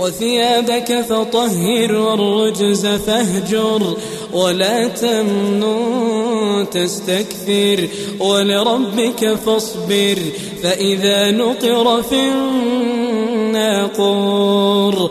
وثيابك فطهر والرجز فاهجر ولا تمنن تستكثر ولربك فاصبر فإذا نقر في الناقور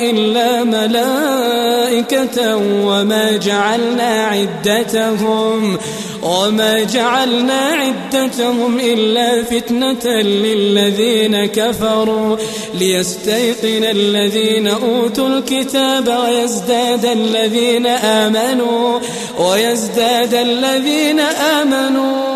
إلا ملائكة وما جعلنا عدتهم وما جعلنا عدتهم إلا فتنة للذين كفروا. ليستيقن الذين أوتوا الكتاب ويزداد الذين آمنوا ويزداد الذين آمنوا.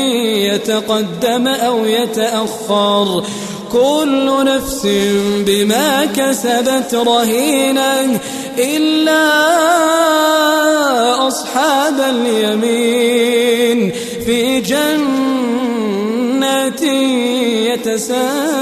يتقدم أو يتأخر. كل نفس بما كسبت رهينة إلا أصحاب اليمين. في جنات يتساءلون.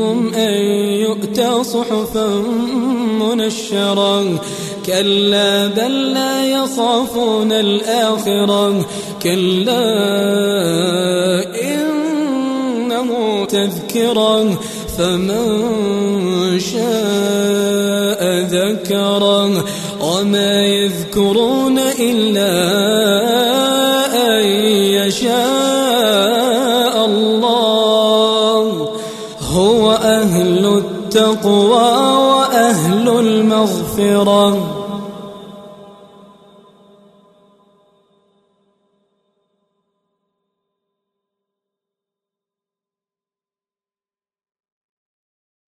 منهم أن يؤتى صحفا منشرا. كلا بل لا يخافون الآخرة. كلا إنه تذكرا فمن شاء ذكرا وما يذكرون إلا أن يشاء. التقوى وأهل المغفرة.